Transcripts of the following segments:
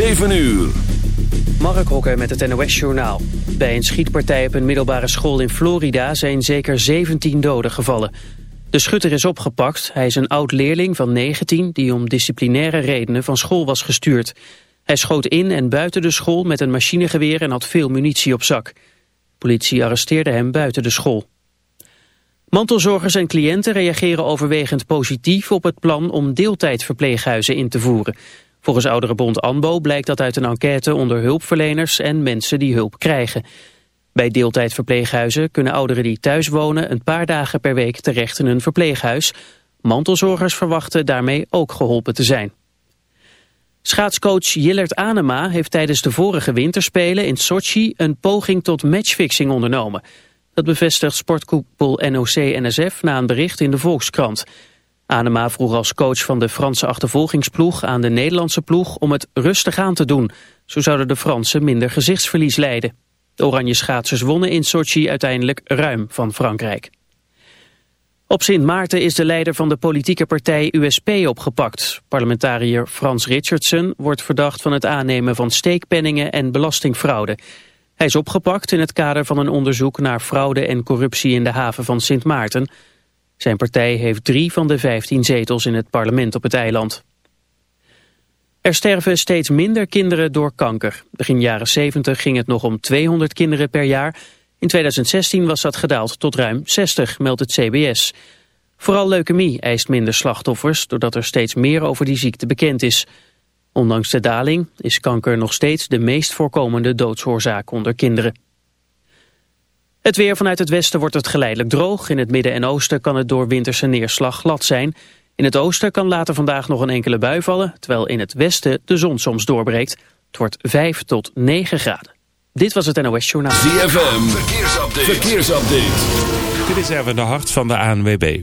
7 uur. Mark Hokker met het NOS Journaal. Bij een schietpartij op een middelbare school in Florida zijn zeker 17 doden gevallen. De schutter is opgepakt. Hij is een oud-leerling van 19 die om disciplinaire redenen van school was gestuurd. Hij schoot in en buiten de school met een machinegeweer en had veel munitie op zak. Politie arresteerde hem buiten de school. Mantelzorgers en cliënten reageren overwegend positief op het plan om deeltijdverpleeghuizen in te voeren. Volgens Ouderenbond ANBO blijkt dat uit een enquête onder hulpverleners en mensen die hulp krijgen. Bij deeltijdverpleeghuizen kunnen ouderen die thuis wonen een paar dagen per week terecht in een verpleeghuis. Mantelzorgers verwachten daarmee ook geholpen te zijn. Schaatscoach Jillert Anema heeft tijdens de vorige winterspelen in Sochi een poging tot matchfixing ondernomen. Dat bevestigt sportkoepel NOC-NSF na een bericht in de Volkskrant. Anema vroeg als coach van de Franse achtervolgingsploeg aan de Nederlandse ploeg om het rustig aan te doen. Zo zouden de Fransen minder gezichtsverlies leiden. De oranje schaatsers wonnen in Sochi uiteindelijk ruim van Frankrijk. Op Sint Maarten is de leider van de politieke partij USP opgepakt. Parlementariër Frans Richardson wordt verdacht van het aannemen van steekpenningen en belastingfraude. Hij is opgepakt in het kader van een onderzoek naar fraude en corruptie in de haven van Sint Maarten. Zijn partij heeft drie van de vijftien zetels in het parlement op het eiland. Er sterven steeds minder kinderen door kanker. Begin jaren 70 ging het nog om 200 kinderen per jaar. In 2016 was dat gedaald tot ruim 60, meldt het CBS. Vooral leukemie eist minder slachtoffers... doordat er steeds meer over die ziekte bekend is. Ondanks de daling is kanker nog steeds de meest voorkomende doodsoorzaak onder kinderen. Het weer vanuit het westen wordt het geleidelijk droog. In het midden en oosten kan het door winterse neerslag glad zijn. In het oosten kan later vandaag nog een enkele bui vallen... terwijl in het westen de zon soms doorbreekt. Het wordt 5 tot 9 graden. Dit was het NOS Journaal. ZFM, verkeersupdate. verkeersupdate. Dit is even de hart van de ANWB.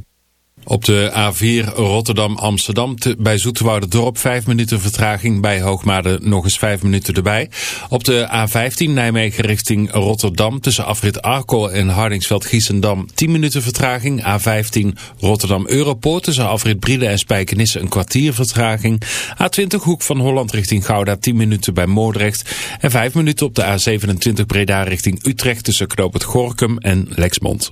Op de A4 Rotterdam-Amsterdam bij Dorp 5 minuten vertraging. Bij Hoogmade nog eens 5 minuten erbij. Op de A15 Nijmegen richting Rotterdam tussen afrit Arkel en Hardingsveld-Giessendam 10 minuten vertraging. A15 Rotterdam-Europoort tussen afrit Briede en Spijkenisse een kwartier vertraging. A20 Hoek van Holland richting Gouda 10 minuten bij Moordrecht. En 5 minuten op de A27 Breda richting Utrecht tussen Knoop het Gorkum en Lexmond.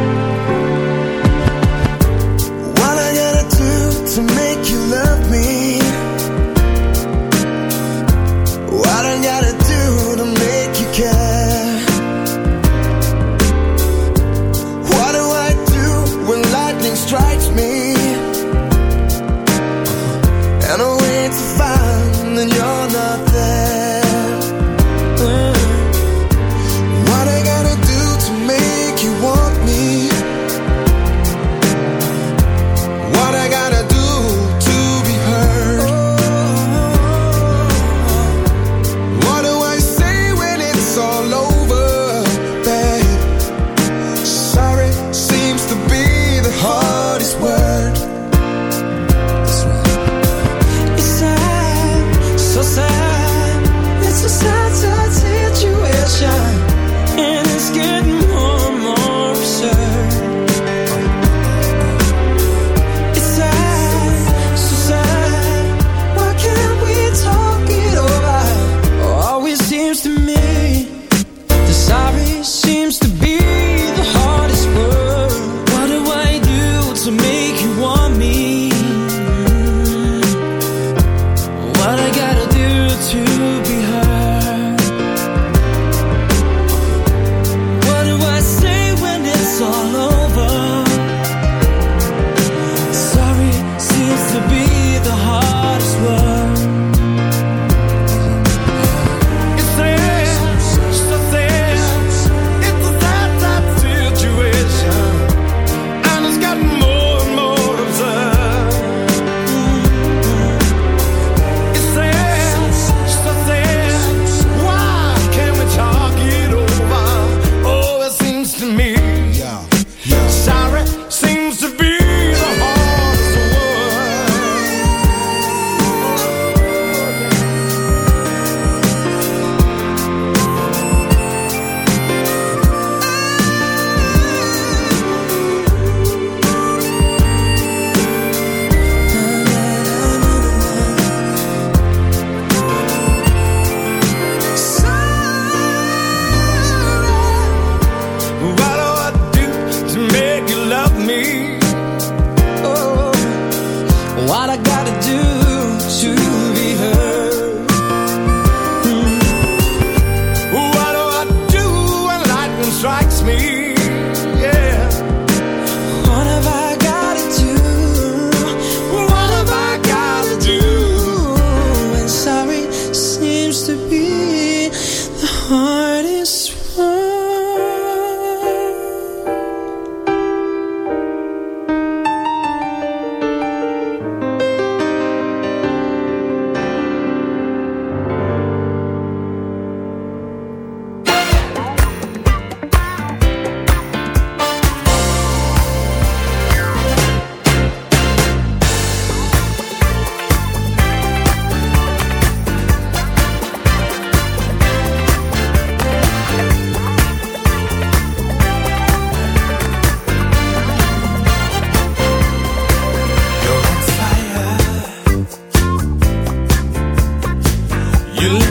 you.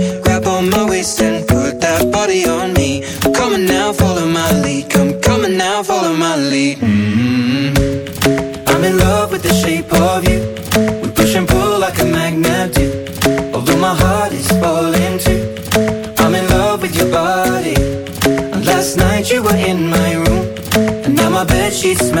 smell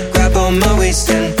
on my waist and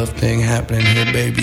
love thing happening here, baby,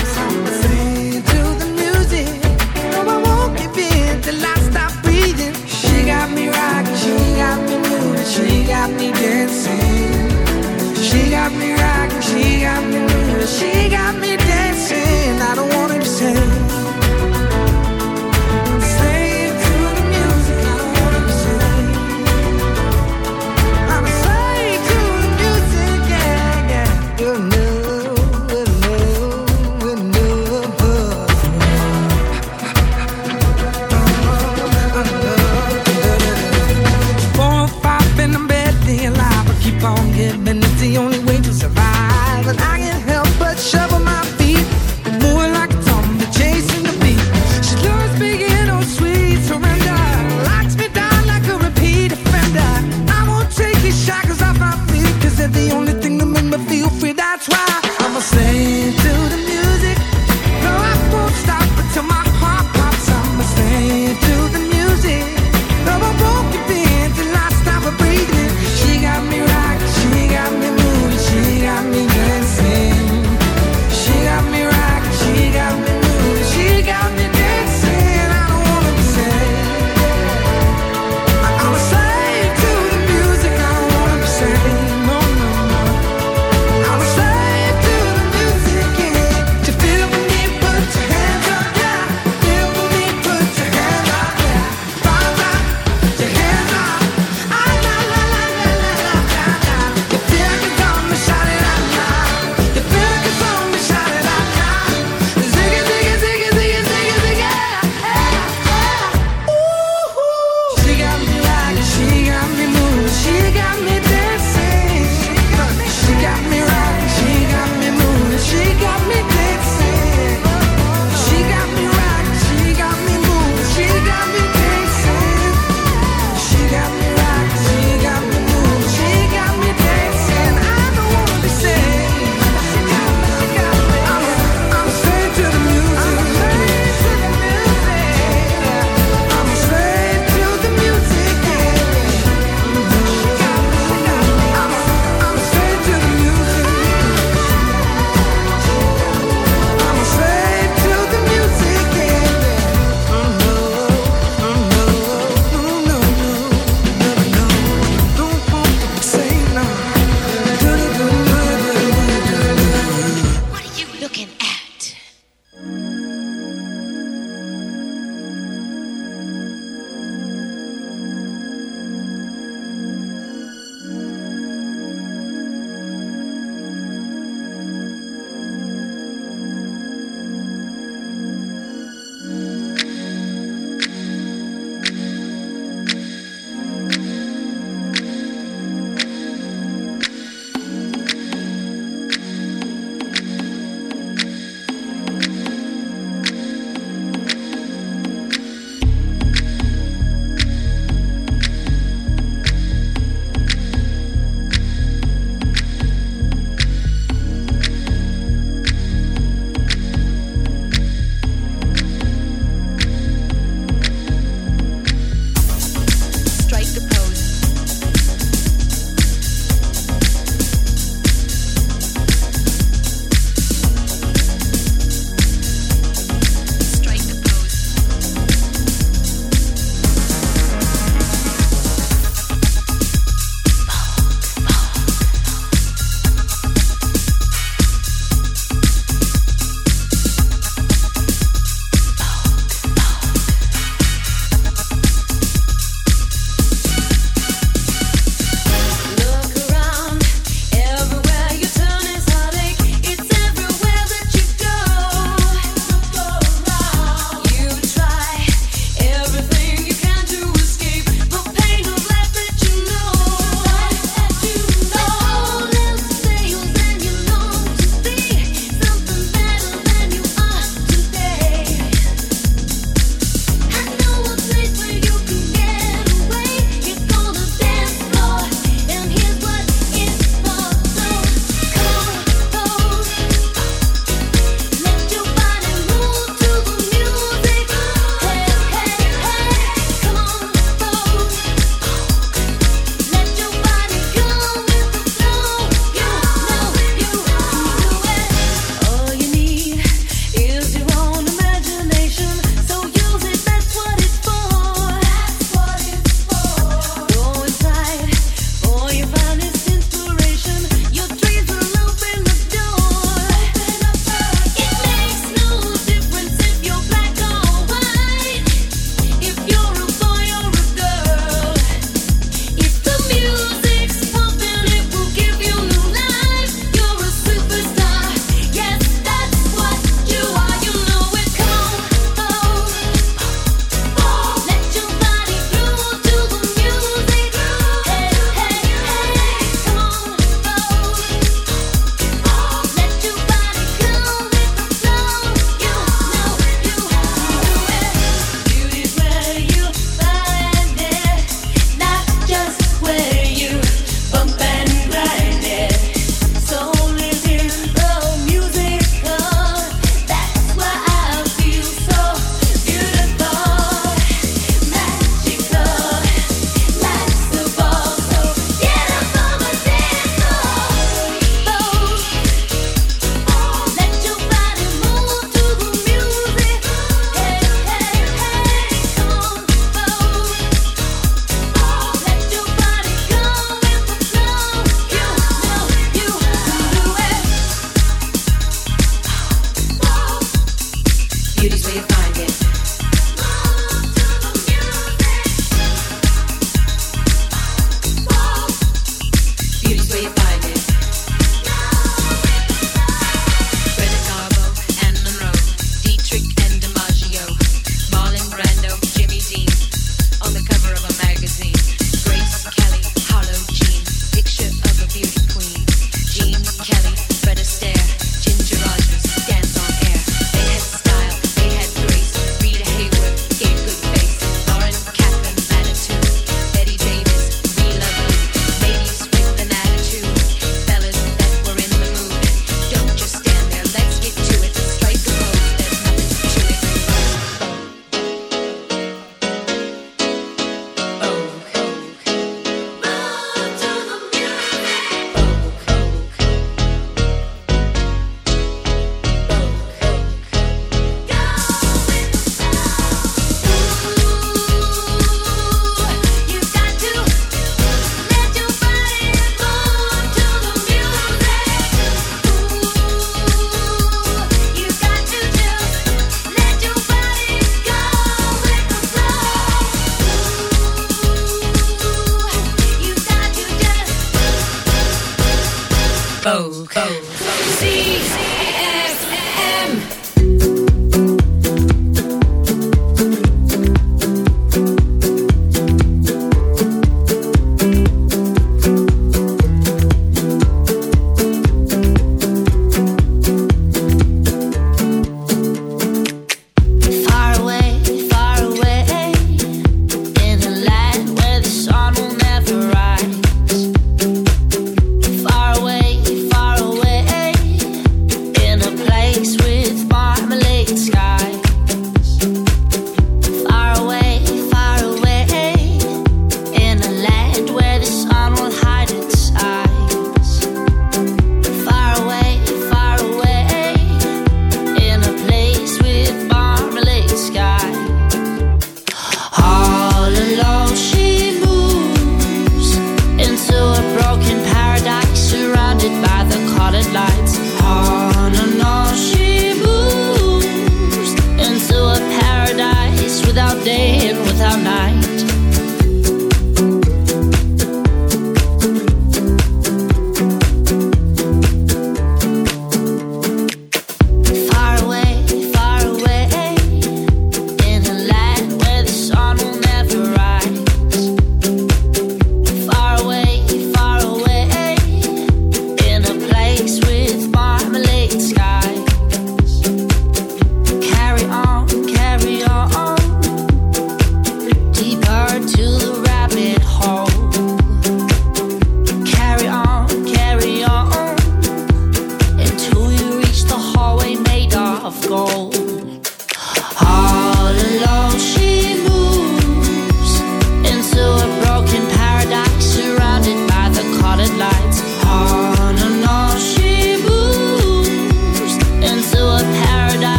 She got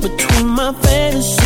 between my fantasy